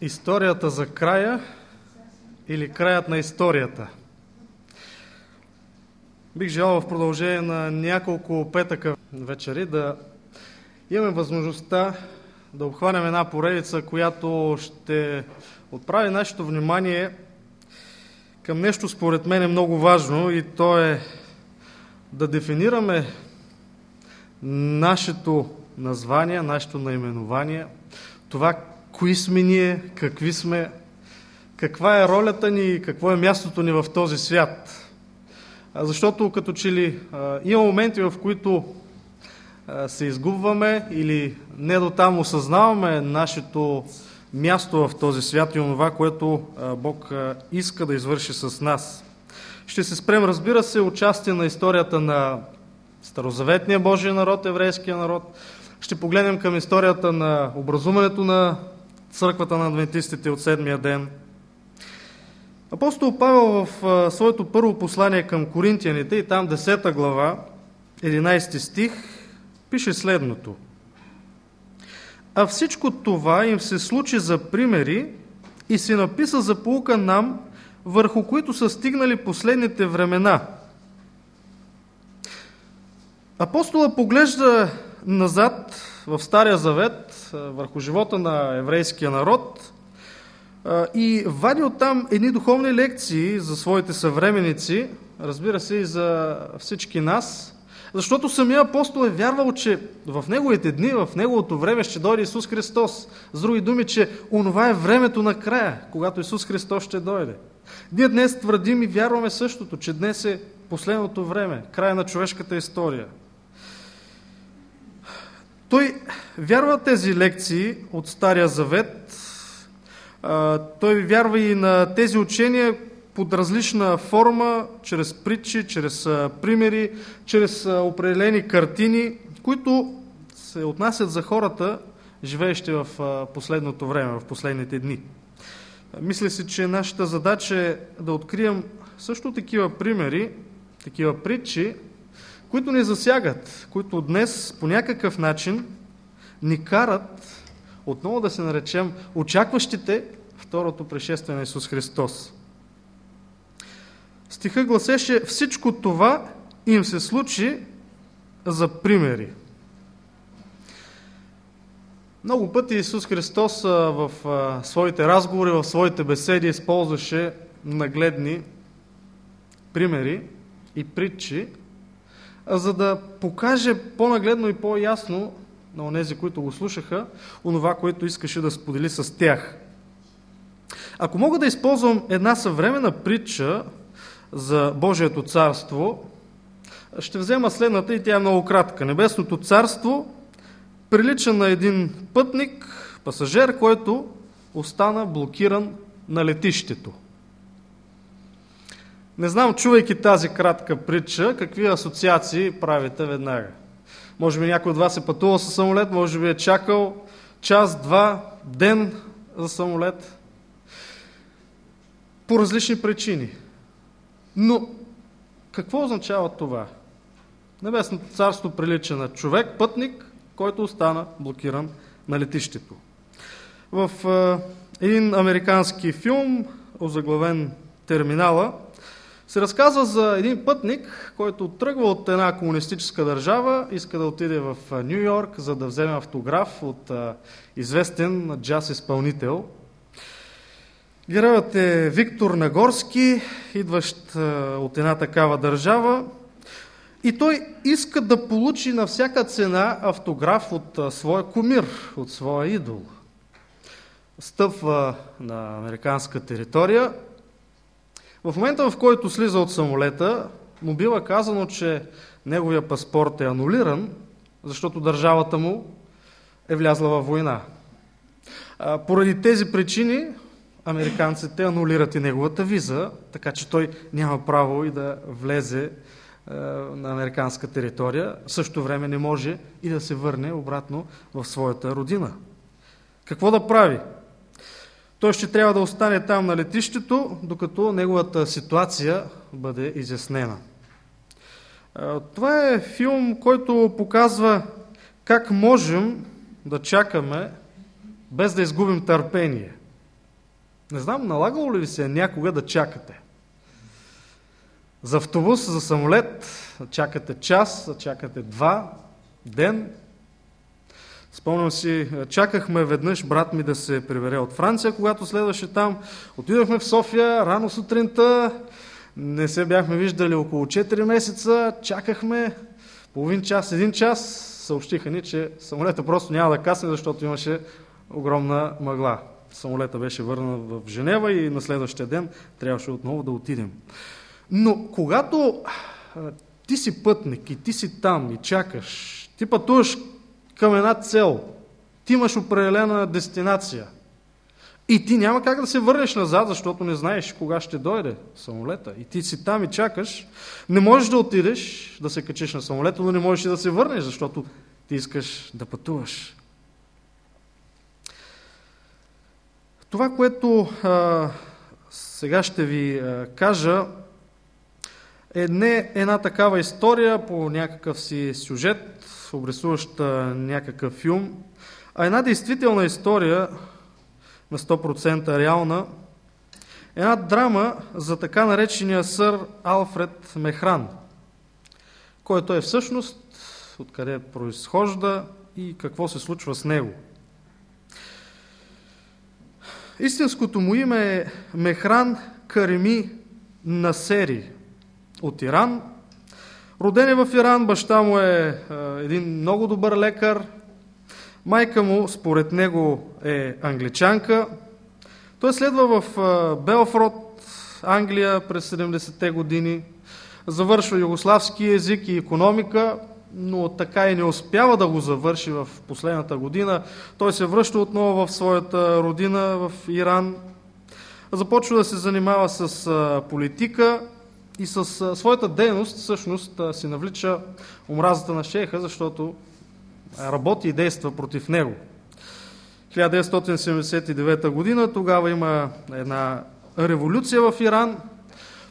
Историята за края или краят на историята. Бих желал в продължение на няколко петъка вечери да имаме възможността да обхванем една поредица, която ще отправи нашето внимание към нещо според мен е много важно и то е да дефинираме нашето название, нашето наименование, това кои сме ние, какви сме, каква е ролята ни и какво е мястото ни в този свят. Защото като че ли има моменти, в които се изгубваме или не до там осъзнаваме нашето място в този свят и онова, което Бог иска да извърши с нас. Ще се спрем, разбира се, участие на историята на Старозаветния Божия народ, еврейския народ. Ще погледнем към историята на образуването на църквата на адвентистите от седмия ден. Апостол Павел в своето първо послание към коринтияните и там 10 глава, 11 стих, пише следното. А всичко това им се случи за примери и се написа за полука нам, върху които са стигнали последните времена. Апостола поглежда назад в Стария Завет върху живота на еврейския народ и вади оттам едни духовни лекции за своите съвременици, разбира се и за всички нас, защото самия апостол е вярвал, че в неговите дни, в неговото време ще дойде Исус Христос. С други думи, че онова е времето на края, когато Исус Христос ще дойде. Ние днес твърдим и вярваме същото, че днес е последното време, края на човешката история. Той вярва тези лекции от Стария Завет, той вярва и на тези учения под различна форма, чрез притчи, чрез примери, чрез определени картини, които се отнасят за хората, живеещи в последното време, в последните дни. Мисля си, че нашата задача е да открием също такива примери, такива притчи, които ни засягат, които днес по някакъв начин ни карат отново да се наречем очакващите второто пришествие на Исус Христос. Стиха гласеше всичко това им се случи за примери. Много пъти Исус Христос в своите разговори, в своите беседи използваше нагледни примери и притчи, за да покаже по-нагледно и по-ясно на онези, които го слушаха, онова, което искаше да сподели с тях. Ако мога да използвам една съвременна притча за Божието царство, ще взема следната и тя е много кратка. Небесното царство прилича на един пътник, пасажер, който остана блокиран на летището. Не знам, чувайки тази кратка притча, какви асоциации правите веднага. Може би някой от вас е пътувал със самолет, може би е чакал час, два, ден за самолет. По различни причини. Но какво означава това? Небесното царство прилича на човек, пътник, който остана блокиран на летището. В е, един американски филм, озаглавен Терминала, се разказва за един пътник, който тръгва от една комунистическа държава, иска да отиде в Нью Йорк, за да вземе автограф от известен джаз изпълнител. Героят е Виктор Нагорски, идващ от една такава държава. И той иска да получи на всяка цена автограф от своя кумир, от своя идол. Стъпва на американска територия, в момента, в който слиза от самолета, му бива казано, че неговия паспорт е анулиран, защото държавата му е влязла във война. Поради тези причини американците анулират и неговата виза, така че той няма право и да влезе на американска територия. В същото време не може и да се върне обратно в своята родина. Какво да прави? Той ще трябва да остане там на летището, докато неговата ситуация бъде изяснена. Това е филм, който показва как можем да чакаме без да изгубим търпение. Не знам, налагало ли ви се някога да чакате? За автобус, за самолет, чакате час, чакате два, ден. Спомням си, чакахме веднъж брат ми да се прибере от Франция, когато следваше там. Отидохме в София рано сутринта, не се бяхме виждали около 4 месеца, чакахме половин час, един час, съобщиха ни, че самолета просто няма да касне, защото имаше огромна мъгла. Самолета беше върнат в Женева и на следващия ден трябваше отново да отидем. Но когато ти си пътник и ти си там и чакаш, ти пътуваш към една цел, ти имаш определена дестинация и ти няма как да се върнеш назад, защото не знаеш кога ще дойде самолета. И ти си там и чакаш, не можеш да отидеш, да се качиш на самолета, но не можеш и да се върнеш, защото ти искаш да пътуваш. Това, което а, сега ще ви а, кажа, е не една такава история по някакъв си сюжет, обрисуваща някакъв филм, а една действителна история на 100% реална, една драма за така наречения сър Алфред Мехран, който е всъщност откъде произхожда и какво се случва с него. Истинското му име е Мехран Кареми Насери от Иран. Роден е в Иран, баща му е, един много добър лекар, майка му, според него, е англичанка. Той следва в Белфрод, Англия през 70-те години, завършва югославски език и економика, но така и не успява да го завърши в последната година. Той се връща отново в своята родина, в Иран, започва да се занимава с политика, и с своята дейност всъщност си навлича омразата на шейха, защото работи и действа против него. 1979 година тогава има една революция в Иран,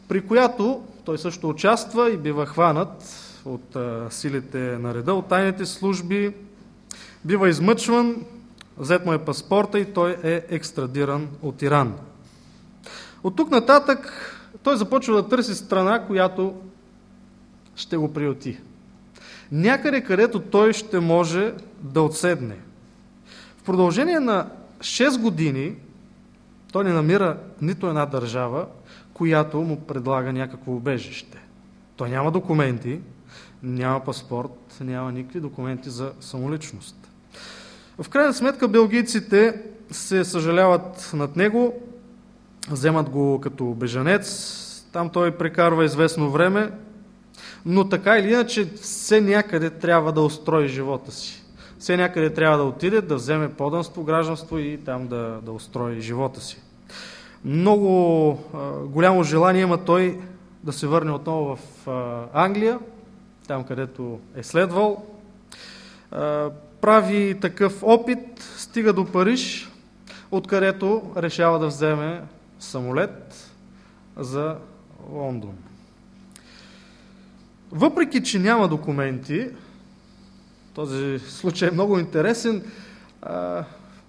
при която той също участва и бива хванат от силите на реда, от тайните служби, бива измъчван, взет му е паспорта и той е екстрадиран от Иран. От тук нататък той започва да търси страна, която ще го приюти. Някъде, където той ще може да отседне. В продължение на 6 години той не намира нито една държава, която му предлага някакво убежище. Той няма документи, няма паспорт, няма никакви документи за самоличност. В крайна сметка белгийците се съжаляват над него, вземат го като бежанец, там той прекарва известно време, но така или иначе все някъде трябва да устрои живота си. Все някъде трябва да отиде, да вземе поданство, гражданство и там да, да устрои живота си. Много а, голямо желание има той да се върне отново в а, Англия, там където е следвал. А, прави такъв опит, стига до Париж, откъдето решава да вземе самолет за Лондон. Въпреки, че няма документи, този случай е много интересен,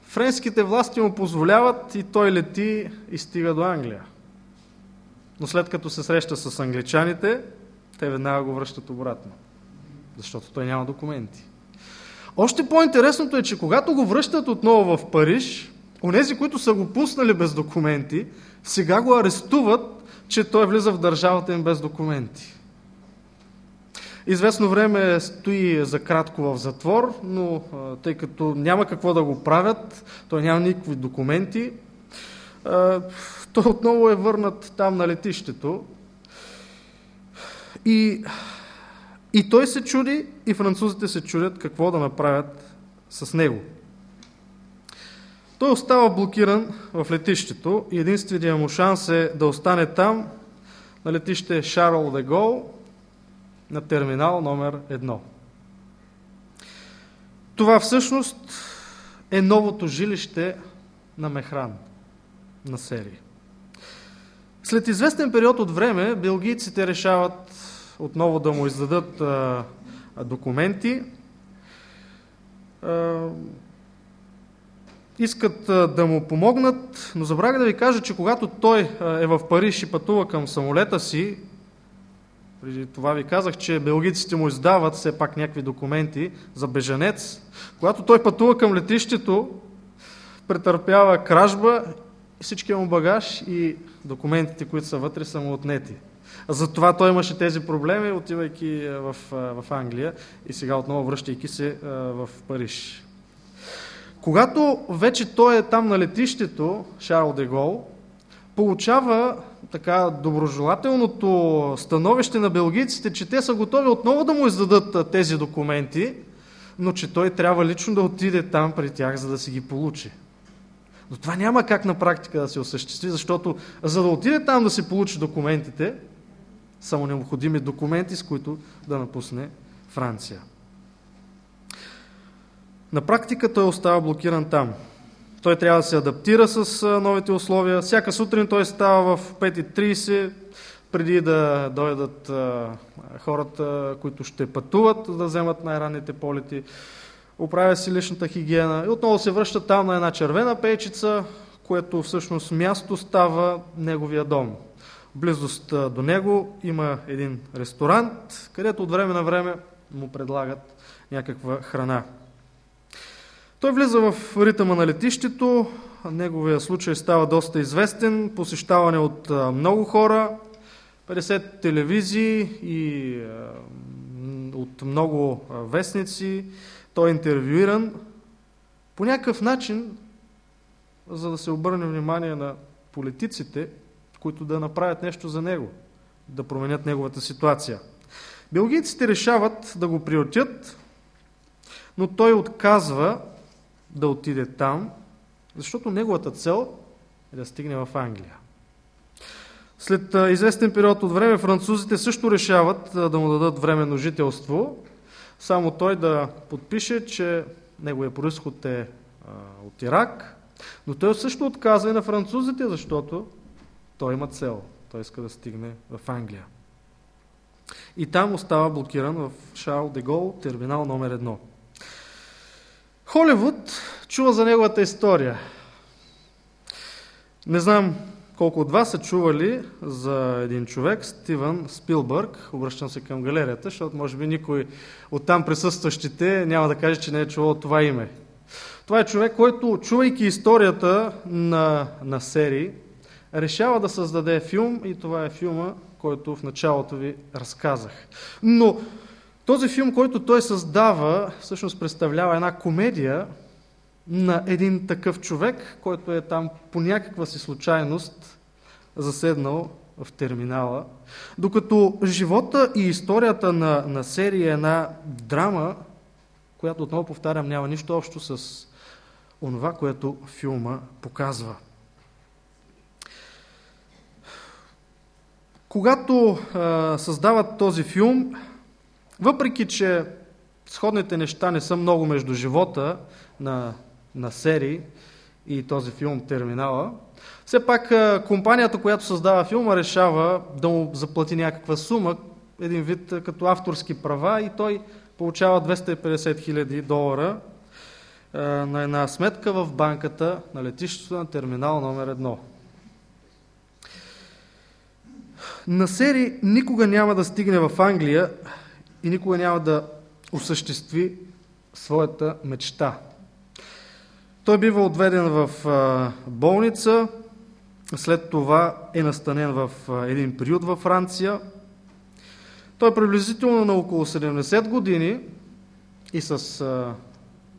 френските власти му позволяват и той лети и стига до Англия. Но след като се среща с англичаните, те веднага го връщат обратно, защото той няма документи. Още по-интересното е, че когато го връщат отново в Париж, онези, които са го пуснали без документи, сега го арестуват, че той влиза в държавата им без документи. Известно време стои за кратко в затвор, но тъй като няма какво да го правят, той няма никакви документи, той отново е върнат там на летището. И, и той се чуди, и французите се чудят какво да направят с него. Той остава блокиран в летището и единственият му шанс е да остане там на летище Шарл де Гол на терминал номер едно. Това всъщност е новото жилище на Мехран на серия. След известен период от време, белгийците решават отново да му издадат а, документи. А, искат да му помогнат, но забравя да ви кажа, че когато той е в Париж и пътува към самолета си, преди това ви казах, че белгийците му издават все пак някакви документи за беженец. Когато той пътува към летището, претърпява кражба, всичкия му багаж и документите, които са вътре, са му отнети. Затова той имаше тези проблеми, отивайки в, в Англия и сега отново връщайки се в Париж. Когато вече той е там на летището, Шарл де Гол, получава така доброжелателното становище на белгийците, че те са готови отново да му издадат тези документи, но че той трябва лично да отиде там при тях, за да си ги получи. Но това няма как на практика да се осъществи, защото за да отиде там да си получи документите, са му необходими документи, с които да напусне Франция. На практика той остава блокиран там. Той трябва да се адаптира с новите условия. Всяка сутрин той става в 5.30, преди да дойдат хората, които ще пътуват, да вземат най-ранните полети. Оправя си личната хигиена и отново се връща там на една червена пейчица, което всъщност място става неговия дом. Близост до него има един ресторант, където от време на време му предлагат някаква храна. Той влиза в ритъма на летището, неговия случай става доста известен, посещаване от много хора, 50 телевизии и от много вестници. Той е интервюиран по някакъв начин, за да се обърне внимание на политиците, които да направят нещо за него, да променят неговата ситуация. Белгийците решават да го приотят, но той отказва да отиде там, защото неговата цел е да стигне в Англия. След известен период от време французите също решават да му дадат временно жителство, само той да подпише, че неговия происход е от Ирак, но той също отказва и на французите, защото той има цел. Той иска да стигне в Англия. И там остава блокиран в Шарл де Гол, терминал номер едно. Холивуд чува за неговата история. Не знам колко от вас са чували за един човек, Стивън Спилбърг. Обръщам се към галерията, защото може би никой от там присъстващите няма да каже, че не е чувал това име. Това е човек, който, чувайки историята на, на серии, решава да създаде филм и това е филма, който в началото ви разказах. Но този филм, който той създава, всъщност представлява една комедия на един такъв човек, който е там по някаква си случайност заседнал в терминала, докато живота и историята на, на серия е една драма, която отново повтарям, няма нищо общо с онова, което филма показва. Когато а, създават този филм, въпреки, че сходните неща не са много между живота на, на серии и този филм Терминала, все пак компанията, която създава филма, решава да му заплати някаква сума, един вид като авторски права и той получава 250 хиляди долара на една сметка в банката на летището на терминал номер едно. На Сери никога няма да стигне в Англия и никога няма да осъществи своята мечта. Той бива отведен в болница, след това е настанен в един период във Франция. Той е приблизително на около 70 години и с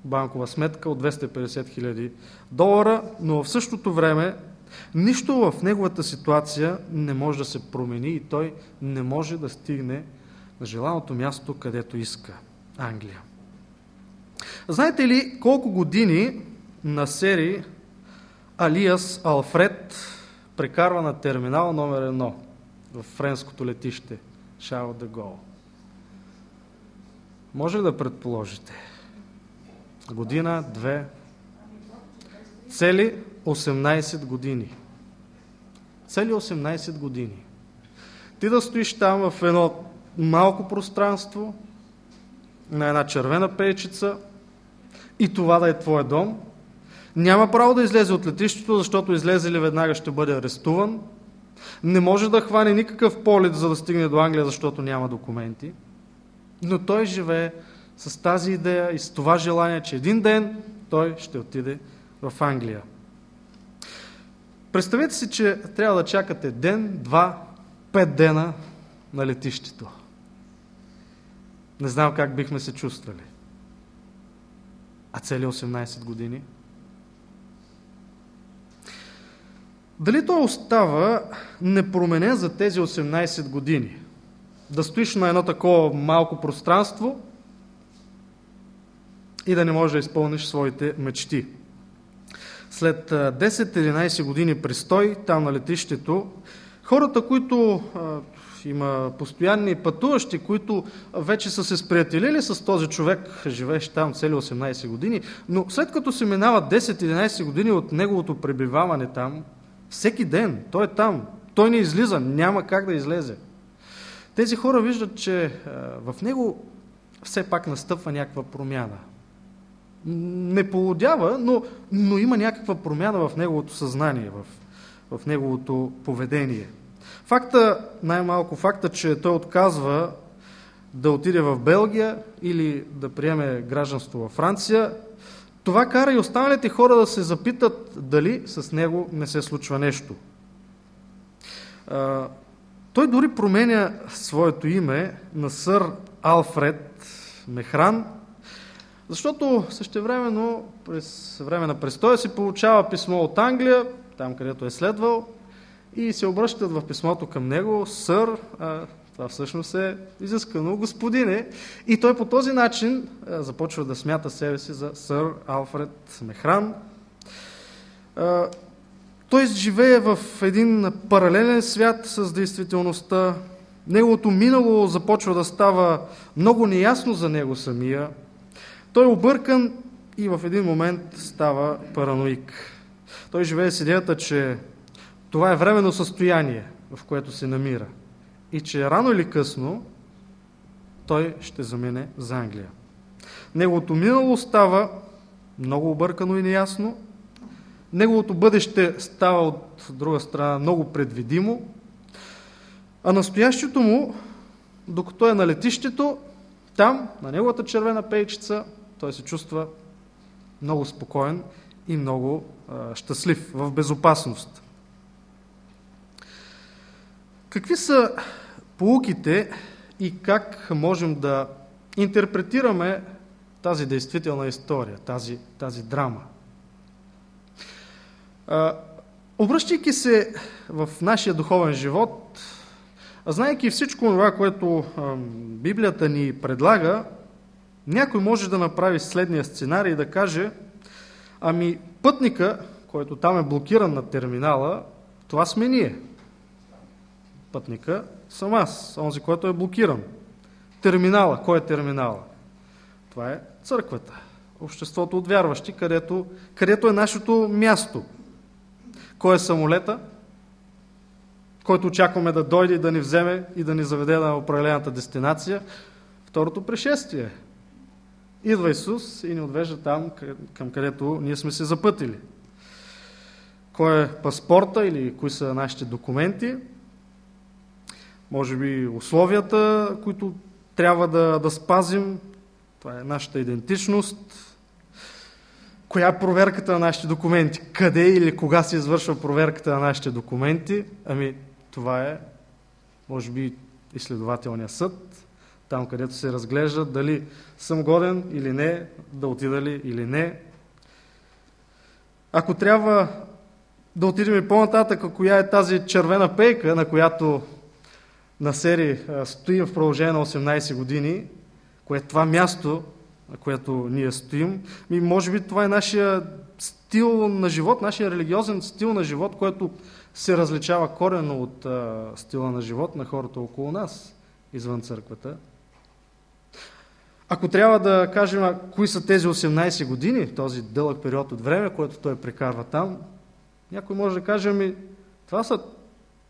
банкова сметка от 250 хиляди долара, но в същото време нищо в неговата ситуация не може да се промени и той не може да стигне на желаното място, където иска – Англия. Знаете ли колко години на сери Алиас Алфред прекарва на терминал номер едно в френското летище Шарл де Гол? Може ли да предположите? Година, две, цели 18 години. Цели 18 години. Ти да стоиш там в едно малко пространство, на една червена пейчица и това да е твой дом, Няма право да излезе от летището, защото излезе ли веднага ще бъде арестуван. Не може да хване никакъв полет, за да стигне до Англия, защото няма документи. Но той живее с тази идея и с това желание, че един ден той ще отиде в Англия. Представете си, че трябва да чакате ден, два, пет дена на летището. Не знам как бихме се чувствали. А цели 18 години? Дали той остава непроменен за тези 18 години? Да стоиш на едно такова малко пространство и да не можеш да изпълниш своите мечти. След 10-11 години престой там на летището, хората, които има постоянни пътуващи, които вече са се сприятелили с този човек, живееш там цели 18 години, но след като се минават 10-11 години от неговото пребиваване там, всеки ден той е там, той не излиза, няма как да излезе. Тези хора виждат, че в него все пак настъпва някаква промяна. Не полудява, но, но има някаква промяна в неговото съзнание, в, в неговото поведение – Факта, най-малко факта, че той отказва да отиде в Белгия или да приеме гражданство във Франция, това кара и останалите хора да се запитат дали с него не се случва нещо. Той дори променя своето име на сър Алфред Мехран, защото същевременно през време на престоя си получава писмо от Англия, там където е следвал, и се обръщат в писмото към него, сър, а, това всъщност е изискано господине, и той по този начин а, започва да смята себе си за сър Алфред Мехран. А, той живее в един паралелен свят с действителността. Неговото минало започва да става много неясно за него самия. Той е объркан и в един момент става параноик. Той живее с идеята, че това е временно състояние, в което се намира. И че рано или късно той ще замине за Англия. Неговото минало става много объркано и неясно. Неговото бъдеще става от друга страна много предвидимо. А настоящето му, докато е на летището, там, на неговата червена пейчица, той се чувства много спокоен и много а, щастлив, в безопасност. Какви са полуките и как можем да интерпретираме тази действителна история, тази, тази драма? Обръщайки се в нашия духовен живот, знайки всичко това, което Библията ни предлага, някой може да направи следния сценарий и да каже, ами пътника, който там е блокиран на терминала, това сме ние – пътника съм аз, онзи, който е блокиран. Терминала. Кой е терминала? Това е църквата. Обществото от вярващи, където, където е нашето място. Кой е самолета? Който очакваме да дойде и да ни вземе и да ни заведе на определената дестинация? Второто пришествие. Идва Исус и ни отвежда там, към където ние сме се запътили. Кой е паспорта или кои са нашите документи? Може би условията, които трябва да, да спазим. Това е нашата идентичност. Коя е проверката на нашите документи? Къде или кога се извършва проверката на нашите документи? Ами, това е, може би, изследователния съд, там където се разглежда дали съм годен или не, да отида ли или не. Ако трябва да отидем и по-нататък, коя е тази червена пейка, на която на Сери стоим в продължение на 18 години, кое е това място, на което ние стоим, и може би това е нашия стил на живот, нашия религиозен стил на живот, който се различава корено от а, стила на живот на хората около нас, извън църквата. Ако трябва да кажем а, кои са тези 18 години, този дълъг период от време, който той прекарва там, някой може да каже ми, това са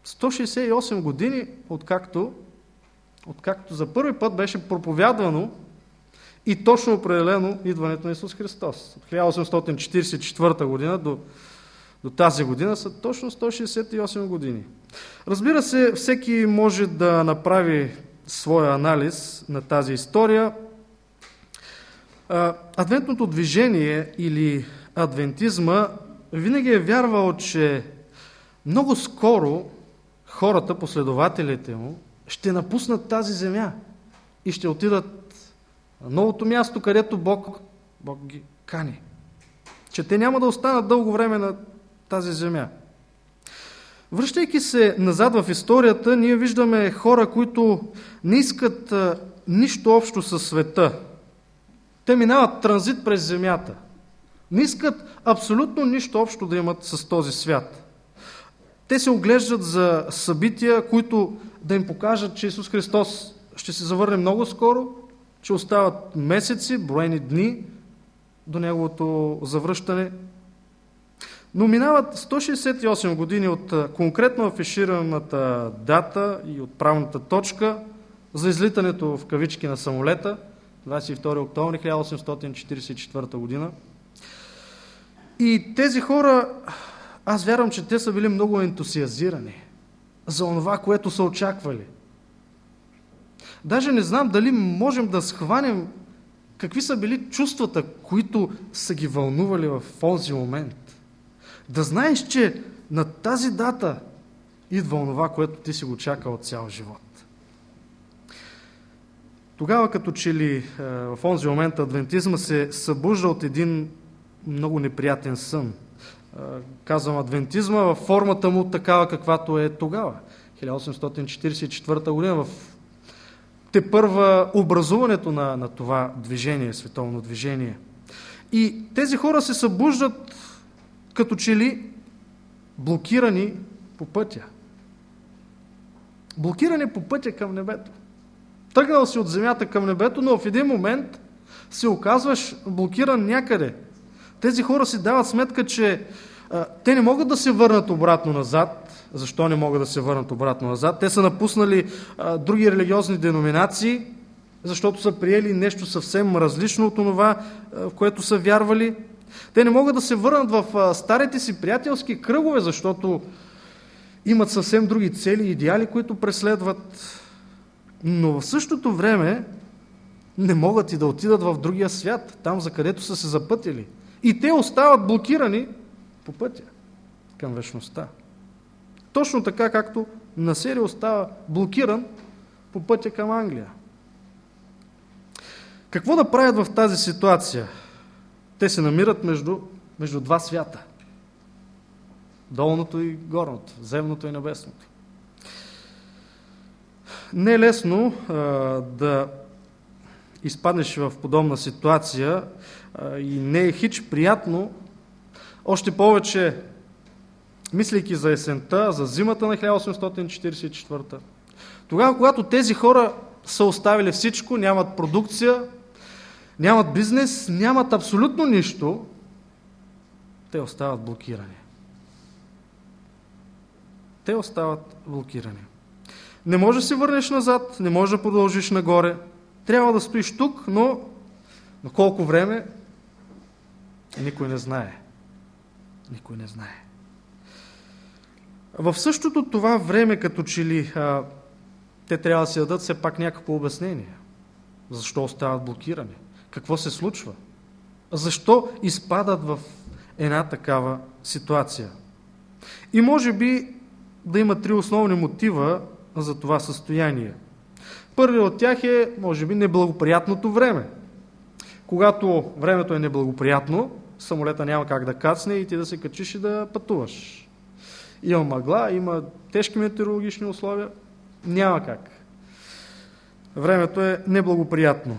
168 години, откакто, откакто за първи път беше проповядвано и точно определено идването на Исус Христос. От 1844 година до, до тази година са точно 168 години. Разбира се, всеки може да направи своя анализ на тази история. Адвентното движение или адвентизма винаги е вярвал, че много скоро хората, последователите му, ще напуснат тази земя и ще отидат на новото място, където Бог, Бог ги кани. Че те няма да останат дълго време на тази земя. Връщайки се назад в историята, ние виждаме хора, които не искат нищо общо със света. Те минават транзит през земята. Не искат абсолютно нищо общо да имат с този свят. Те се оглеждат за събития, които да им покажат, че Исус Христос ще се завърне много скоро, че остават месеци, броени дни до Неговото завръщане. Но минават 168 години от конкретно афишираната дата и от правната точка за излитането в кавички на самолета, 22 октомври 1844 година. И тези хора, аз вярвам, че те са били много ентусиазирани за това, което са очаквали. Даже не знам дали можем да схванем какви са били чувствата, които са ги вълнували в този момент. Да знаеш, че на тази дата идва онова, което ти си го чакал цял живот. Тогава, като че ли е, в онзи момент адвентизма се събужда от един много неприятен сън. Казвам адвентизма във формата му такава, каквато е тогава. 1844 година в те първа образуването на, на това движение, световно движение. И тези хора се събуждат като че ли блокирани по пътя. Блокирани по пътя към небето. Тръгнал си от земята към небето, но в един момент се оказваш блокиран някъде – тези хора си дават сметка, че а, те не могат да се върнат обратно назад. Защо не могат да се върнат обратно назад? Те са напуснали а, други религиозни деноминации, защото са приели нещо съвсем различно от това, в което са вярвали. Те не могат да се върнат в а, старите си приятелски кръгове, защото имат съвсем други цели и идеали, които преследват. Но в същото време не могат и да отидат в другия свят, там за където са се запътили – и те остават блокирани по пътя към вечността. Точно така, както Насери остава блокиран по пътя към Англия. Какво да правят в тази ситуация? Те се намират между, между два свята. Долното и горното, земното и небесното. Не е лесно а, да изпаднеш в подобна ситуация и не е хич приятно, още повече мислейки за есента, за зимата на 1844. Тогава, когато тези хора са оставили всичко, нямат продукция, нямат бизнес, нямат абсолютно нищо, те остават блокирани. Те остават блокирани. Не може да се върнеш назад, не може да продължиш нагоре. Трябва да стоиш тук, но на колко време никой не знае. Никой не знае. В същото това време, като че ли а, те трябва да си дадат все пак някакво обяснение. Защо остават блокирани? Какво се случва? Защо изпадат в една такава ситуация? И може би да има три основни мотива за това състояние. Първият от тях е, може би, неблагоприятното време. Когато времето е неблагоприятно, самолета няма как да кацне и ти да се качиш и да пътуваш. Има мъгла, има тежки метеорологични условия. Няма как. Времето е неблагоприятно.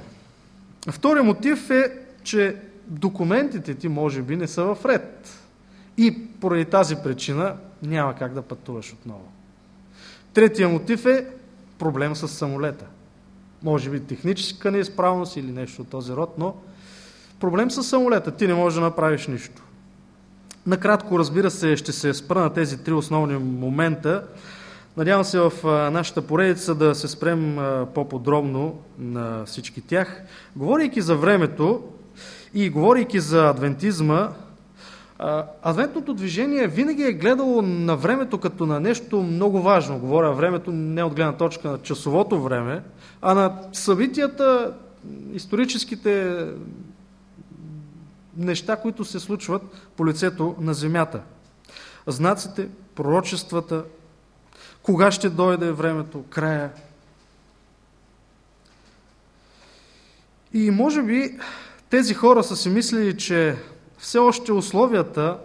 Вторият мотив е, че документите ти може би не са в ред. И поради тази причина няма как да пътуваш отново. Третия мотив е проблем с самолета. Може би техническа неизправност или нещо от този род, но проблем с самолета. Ти не можеш да направиш нищо. Накратко, разбира се, ще се спра на тези три основни момента, Надявам се в нашата поредица да се спрем по-подробно на всички тях. Говорейки за времето и говорейки за адвентизма, адвентното движение винаги е гледало на времето като на нещо много важно. Говоря времето не от гледна точка на часовото време, а на събитията, историческите неща, които се случват по лицето на земята. Знаците, пророчествата, кога ще дойде времето, края. И може би тези хора са си мислили, че все още условията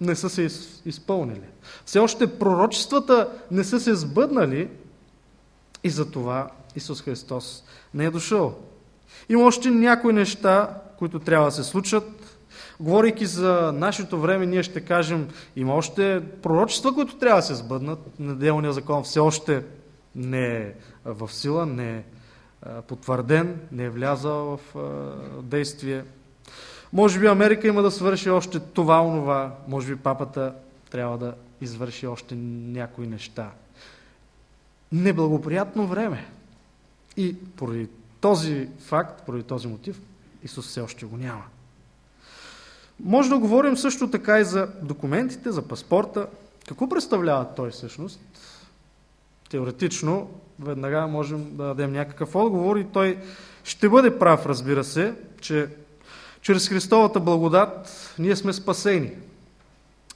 не са се изпълнили. Все още пророчествата не са се сбъднали и за това Исус Христос не е дошъл. Има още някои неща, които трябва да се случат. Говорейки за нашето време, ние ще кажем, има още пророчества, които трябва да се сбъднат. Неделния закон все още не е в сила, не е потвърден, не е влязал в действие. Може би Америка има да свърши още това, онова. Може би папата трябва да извърши още някои неща. Неблагоприятно време. И поради този факт, поради този мотив, Исус все още го няма. Може да говорим също така и за документите, за паспорта. Какво представлява той всъщност? Теоретично, веднага можем да дадем някакъв отговор и той ще бъде прав, разбира се, че чрез Христовата благодат ние сме спасени.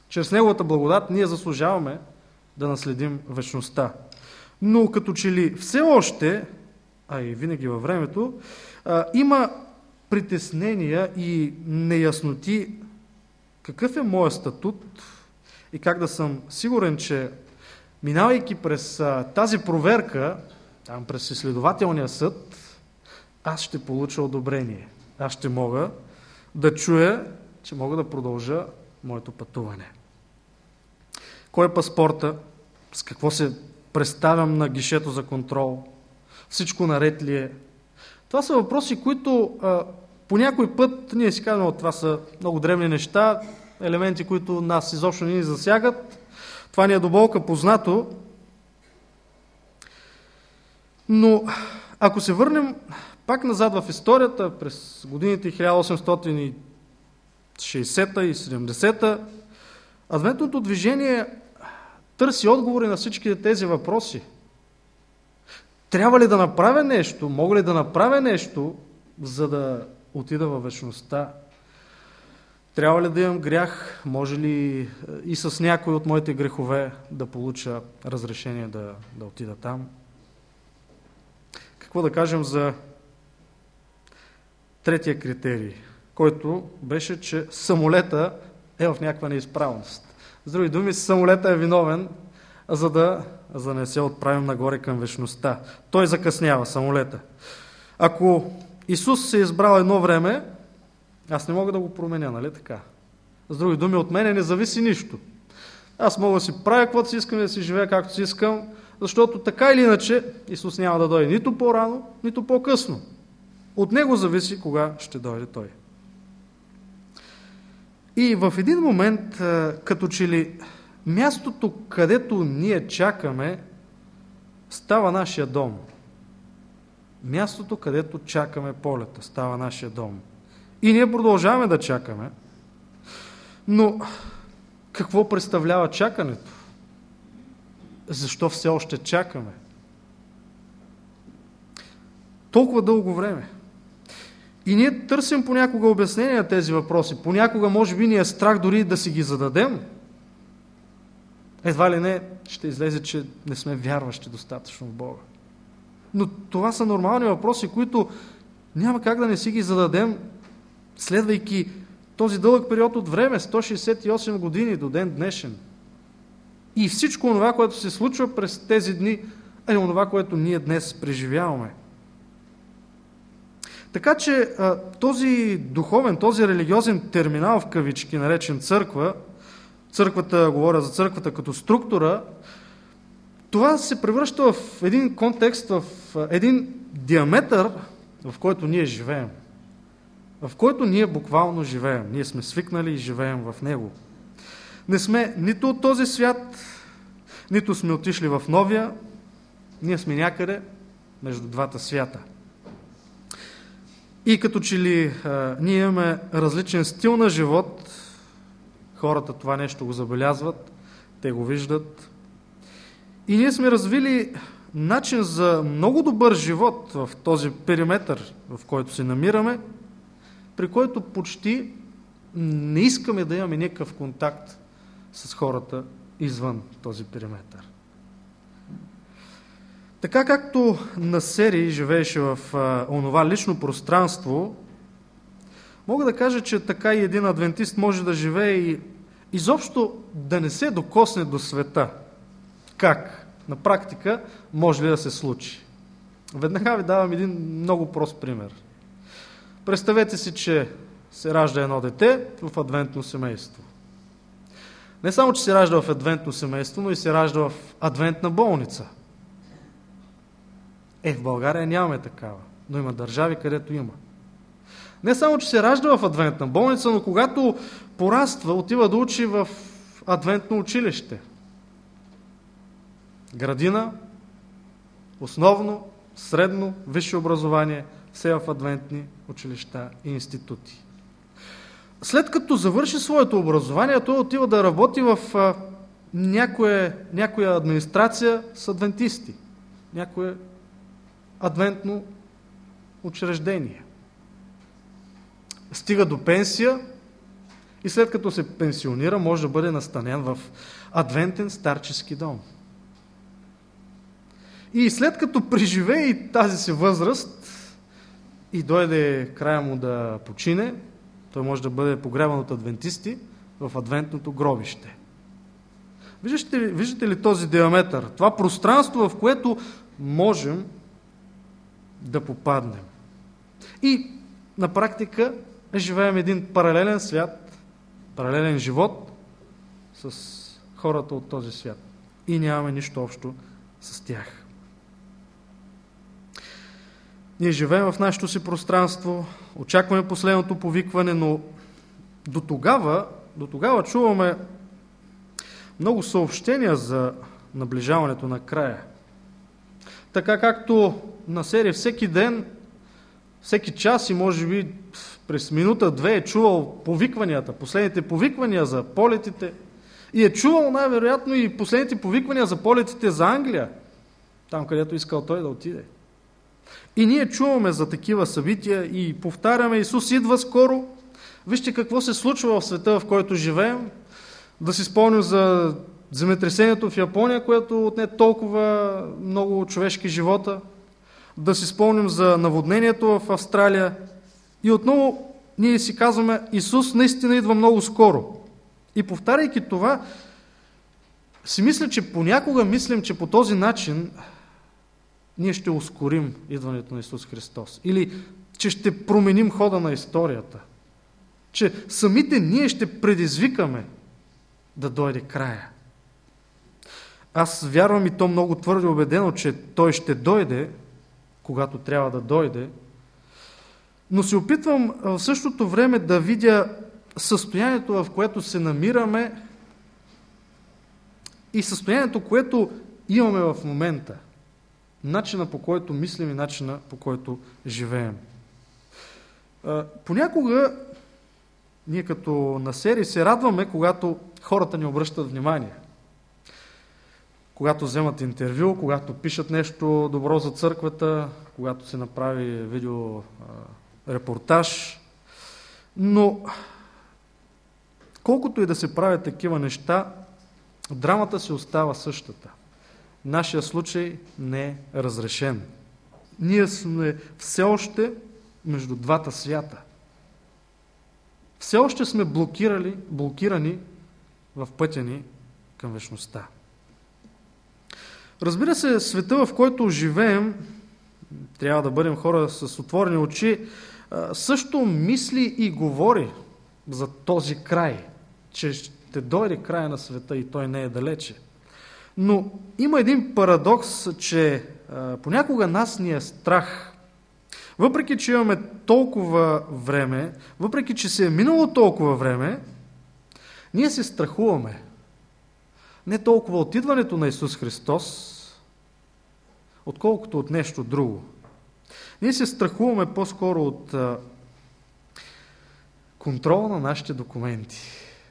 Чрез Неговата благодат ние заслужаваме да наследим вечността. Но като че ли все още, а и винаги във времето, има притеснения и неясноти какъв е моят статут и как да съм сигурен, че минавайки през тази проверка, там през изследователния съд, аз ще получа одобрение. Аз ще мога да чуя, че мога да продължа моето пътуване. Кой е паспорта? С какво се представям на гишето за контрол? Всичко наред ли е? Това са въпроси, които а, по някой път ние си казваме, това са много древни неща, елементи, които нас изобщо не ни засягат. Това ни е до болка познато. Но ако се върнем пак назад в историята, през годините 1860 и 70-та, адвентното движение търси отговори на всички тези въпроси. Трябва ли да направя нещо? Мога ли да направя нещо, за да отида във вечността? Трябва ли да имам грях? Може ли и с някой от моите грехове да получа разрешение да, да отида там? Какво да кажем за третия критерий, който беше, че самолета е в някаква неизправност. С други думи, самолета е виновен, за да, за да не се отправим нагоре към вечността. Той закъснява, самолета. Ако Исус се е избрал едно време, аз не мога да го променя, нали така? С други думи, от мене не зависи нищо. Аз мога да си правя каквото си искам, да си живея както си искам, защото така или иначе Исус няма да дойде нито по-рано, нито по-късно. От него зависи кога ще дойде той. И в един момент, като че ли мястото, където ние чакаме, става нашия дом. Мястото, където чакаме полета, става нашия дом. И ние продължаваме да чакаме. Но какво представлява чакането? Защо все още чакаме? Толкова дълго време. И ние търсим понякога обяснение на тези въпроси. Понякога, може би, ни е страх дори да си ги зададем. Едва ли не ще излезе, че не сме вярващи достатъчно в Бога. Но това са нормални въпроси, които няма как да не си ги зададем, следвайки този дълъг период от време, 168 години до ден днешен. И всичко това, което се случва през тези дни, е това, което ние днес преживяваме. Така че този духовен, този религиозен терминал в кавички, наречен църква, църквата, говоря за църквата като структура, това се превръща в един контекст, в един диаметър, в който ние живеем. В който ние буквално живеем. Ние сме свикнали и живеем в него. Не сме нито от този свят, нито сме отишли в новия, ние сме някъде между двата свята. И като че ли а, ние имаме различен стил на живот, хората това нещо го забелязват, те го виждат. И ние сме развили начин за много добър живот в този периметър, в който се намираме, при който почти не искаме да имаме някакъв контакт с хората извън този периметър. Така както на Сери живееше в а, онова лично пространство, мога да кажа, че така и един адвентист може да живее и изобщо да не се докосне до света. Как? На практика може ли да се случи? Веднага ви давам един много прост пример. Представете си, че се ражда едно дете в адвентно семейство. Не само, че се ражда в адвентно семейство, но и се ражда в адвентна болница. Е, в България нямаме такава, но има държави, където има. Не само, че се ражда в адвентна болница, но когато пораства, отива да учи в адвентно училище. Градина, основно, средно, висше образование, все в адвентни училища и институти. След като завърши своето образование, той отива да работи в някоя, някоя администрация с адвентисти, някое адвентно учреждение. Стига до пенсия и след като се пенсионира, може да бъде настанен в адвентен старчески дом. И след като преживее и тази си възраст и дойде края му да почине, той може да бъде погребан от адвентисти в адвентното гробище. Виждате ли, виждате ли този диаметър? Това пространство, в което можем да попаднем. И на практика живеем един паралелен свят, паралелен живот с хората от този свят. И нямаме нищо общо с тях. Ние живеем в нашето си пространство, очакваме последното повикване, но до тогава, до тогава чуваме много съобщения за наближаването на края. Така както на серия всеки ден, всеки час и може би през минута-две е чувал повикванията, последните повиквания за полетите и е чувал най-вероятно и последните повиквания за полетите за Англия, там където искал той да отиде. И ние чуваме за такива събития и повтаряме, Исус идва скоро. Вижте какво се случва в света, в който живеем. Да си спомним за земетресението в Япония, което отне толкова много човешки живота. Да си спомним за наводнението в Австралия. И отново ние си казваме, Исус наистина идва много скоро. И повтаряйки това, си мисля, че понякога мислим, че по този начин ние ще ускорим идването на Исус Христос. Или че ще променим хода на историята. Че самите ние ще предизвикаме да дойде края. Аз вярвам и то много твърдо убедено, че Той ще дойде, когато трябва да дойде, но се опитвам в същото време да видя състоянието, в което се намираме и състоянието, което имаме в момента – начина по който мислим и начина по който живеем. Понякога ние като на серии се радваме, когато хората ни обръщат внимание. Когато вземат интервю, когато пишат нещо добро за църквата, когато се направи видео репортаж. Но колкото и да се правят такива неща, драмата се остава същата нашия случай не е разрешен. Ние сме все още между двата свята. Все още сме блокирали, блокирани в пътя ни към вечността. Разбира се, света, в който живеем, трябва да бъдем хора с отворени очи, също мисли и говори за този край, че ще дойде края на света и той не е далече. Но има един парадокс, че понякога нас ни е страх. Въпреки, че имаме толкова време, въпреки, че се е минало толкова време, ние се страхуваме. Не толкова от идването на Исус Христос, отколкото от нещо друго. Ние се страхуваме по-скоро от контрола на нашите документи.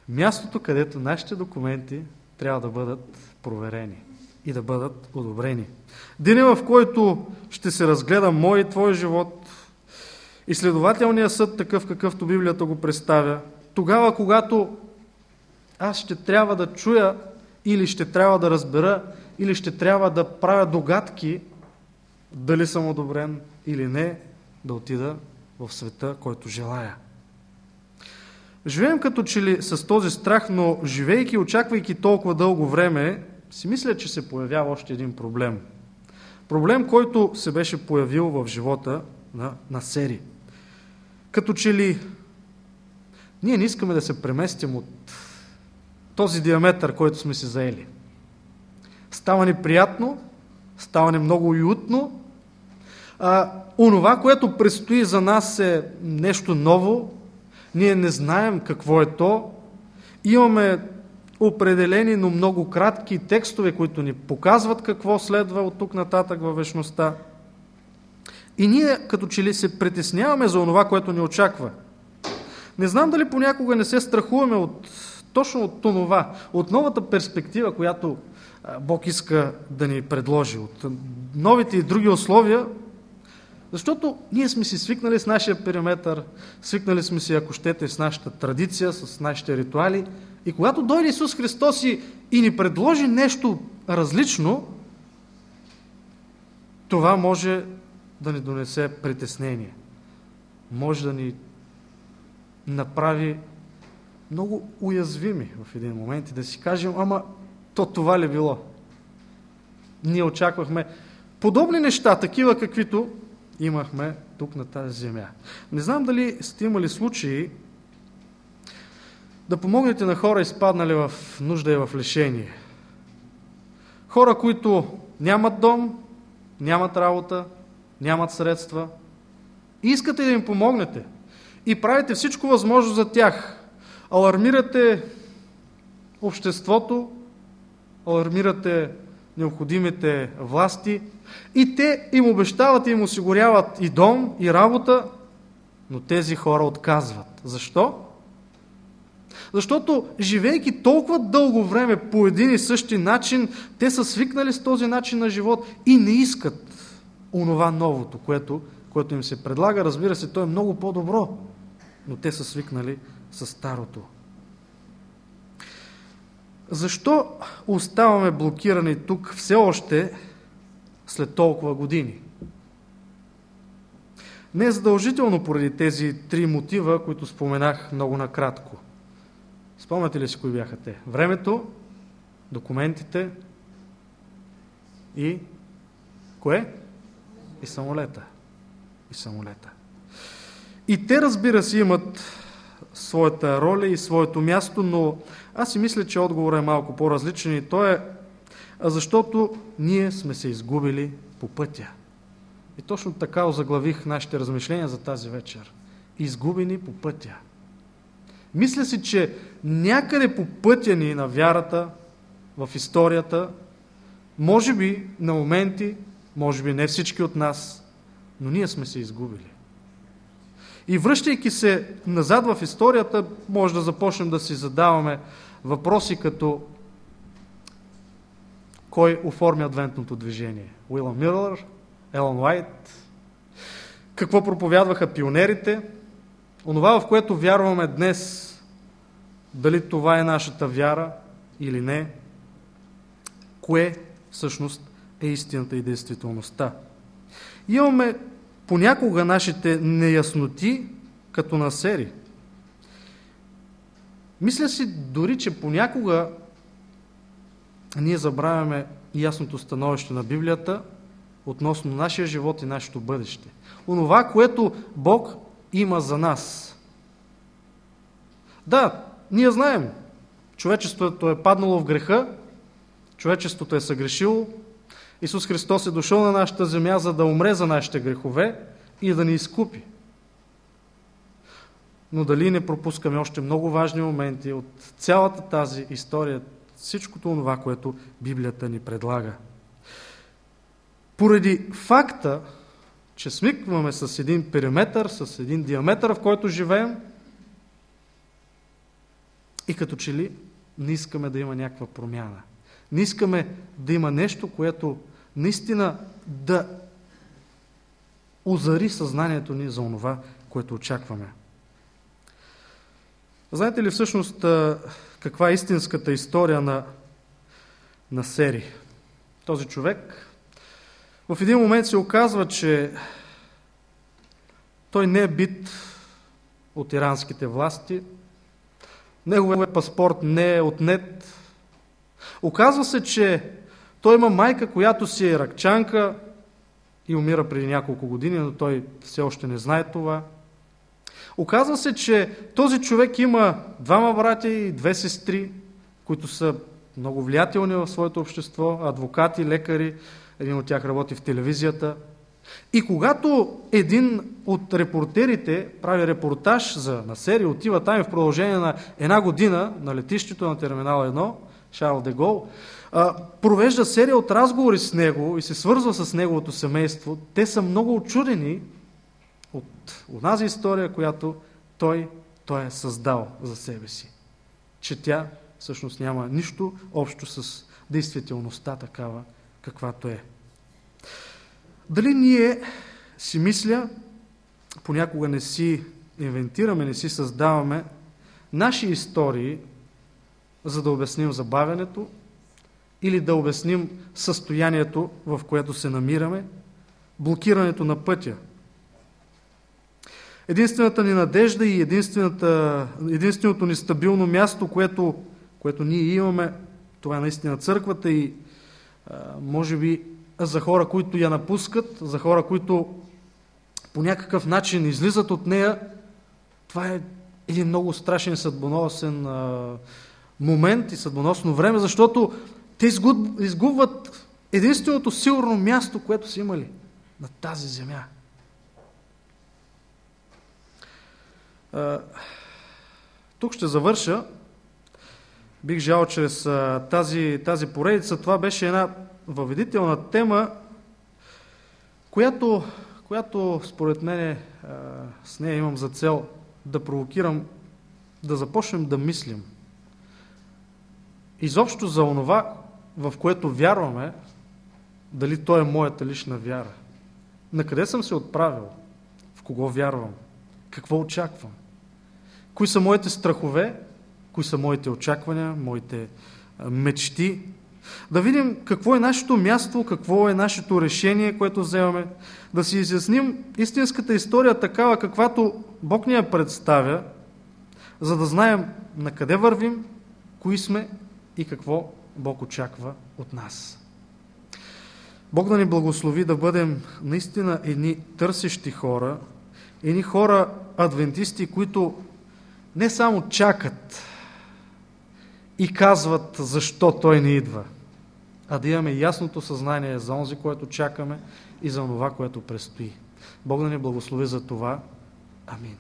Мястото, където нашите документи трябва да бъдат проверени и да бъдат одобрени. Деня, в който ще се разгледа мой и твой живот, изследователният съд, такъв какъвто Библията го представя, тогава, когато аз ще трябва да чуя или ще трябва да разбера, или ще трябва да правя догадки дали съм одобрен или не, да отида в света, който желая. Живеем като че ли с този страх, но живейки, очаквайки толкова дълго време, си мисля, че се появява още един проблем. Проблем, който се беше появил в живота на, на Сери. Като че ли ние не искаме да се преместим от този диаметър, който сме си заели. Става ни приятно, става ни много уютно. А, онова, което предстои за нас е нещо ново. Ние не знаем какво е то. Имаме определени, но много кратки текстове, които ни показват какво следва от тук нататък във вечността. И ние като че ли се притесняваме за онова, което ни очаква. Не знам дали понякога не се страхуваме от, точно от това, от новата перспектива, която Бог иска да ни предложи, от новите и други условия, защото ние сме си свикнали с нашия периметър, свикнали сме си, ако щете, с нашата традиция, с нашите ритуали. И когато дойде Исус Христос и, и ни предложи нещо различно, това може да ни донесе притеснение. Може да ни направи много уязвими в един момент и да си кажем, ама то това ли било? Ние очаквахме подобни неща, такива каквито имахме тук на тази земя. Не знам дали сте имали случаи да помогнете на хора, изпаднали в нужда и в лишение. Хора, които нямат дом, нямат работа, нямат средства искате да им помогнете и правите всичко възможно за тях. Алармирате обществото, алармирате необходимите власти и те им обещават и им осигуряват и дом, и работа, но тези хора отказват. Защо? Защото, живейки толкова дълго време по един и същи начин, те са свикнали с този начин на живот и не искат онова новото, което, което им се предлага. Разбира се, то е много по-добро, но те са свикнали с старото. Защо оставаме блокирани тук все още след толкова години? Не е задължително поради тези три мотива, които споменах много накратко. Спомняте ли си кои бяха те? Времето, документите и кое? И самолета. И самолета. И те, разбира се, имат своята роля и своето място, но аз си мисля, че отговорът е малко по-различен и то е защото ние сме се изгубили по пътя. И точно така озаглавих нашите размишления за тази вечер. Изгубени по пътя. Мисля си, че някъде по пътя ни на вярата, в историята, може би на моменти, може би не всички от нас, но ние сме се изгубили. И връщайки се назад в историята, може да започнем да си задаваме въпроси като кой оформя адвентното движение? Уилъм Мирлър, Елън Уайт, какво проповядваха пионерите, онова, в което вярваме днес, дали това е нашата вяра или не, кое всъщност е истината и действителността. Имаме понякога нашите неясноти като насери. Мисля си дори, че понякога ние забравяме ясното становище на Библията относно нашия живот и нашето бъдеще. Онова, което Бог има за нас. Да, ние знаем, човечеството е паднало в греха, човечеството е съгрешило, Исус Христос е дошъл на нашата земя, за да умре за нашите грехове и да ни изкупи. Но дали не пропускаме още много важни моменти от цялата тази история, всичкото това, което Библията ни предлага. Поради факта, че смикваме с един периметър, с един диаметър, в който живеем, и като че ли не искаме да има някаква промяна. Не искаме да има нещо, което наистина да озари съзнанието ни за онова, което очакваме. Знаете ли всъщност каква е истинската история на, на Сери? Този човек в един момент се оказва, че той не е бит от иранските власти, неговият паспорт не е отнет. Оказва се, че той има майка, която си е ракчанка и умира преди няколко години, но той все още не знае това. Оказва се, че този човек има двама братя и две сестри, които са много влиятелни в своето общество, адвокати, лекари, един от тях работи в телевизията. И когато един от репортерите прави репортаж за, на серия, отива там и в продължение на една година на летището на терминал 1, Шарл де Провежда серия от разговори с него и се свързва с неговото семейство. Те са много очудени от онази история, която той, той е създал за себе си. Че тя всъщност няма нищо общо с действителността такава, каквато е. Дали ние си мисля, понякога не си инвентираме, не си създаваме наши истории, за да обясним забавянето или да обясним състоянието, в което се намираме, блокирането на пътя. Единствената ни надежда и единственото ни стабилно място, което, което ние имаме, това е наистина църквата и може би за хора, които я напускат, за хора, които по някакъв начин излизат от нея, това е един много страшен съдбоносен момент и съдбоносно време, защото те изгубват единственото сигурно място, което са имали на тази земя. Тук ще завърша. Бих жал чрез тази, тази поредица. Това беше една въведителна тема, която, която според мен с нея имам за цел да провокирам, да започнем да мислим. Изобщо за онова, в което вярваме, дали то е моята лична вяра. На къде съм се отправил? В кого вярвам? Какво очаквам? Кои са моите страхове? Кои са моите очаквания, моите мечти? Да видим какво е нашето място, какво е нашето решение, което вземаме. Да си изясним истинската история такава, каквато Бог ни я представя, за да знаем на къде вървим, кои сме и какво Бог очаква от нас. Бог да ни благослови да бъдем наистина едни търсещи хора, едни хора адвентисти, които не само чакат и казват защо Той не идва, а да имаме ясното съзнание за онзи, което чакаме и за това, което предстои. Бог да ни благослови за това. Амин.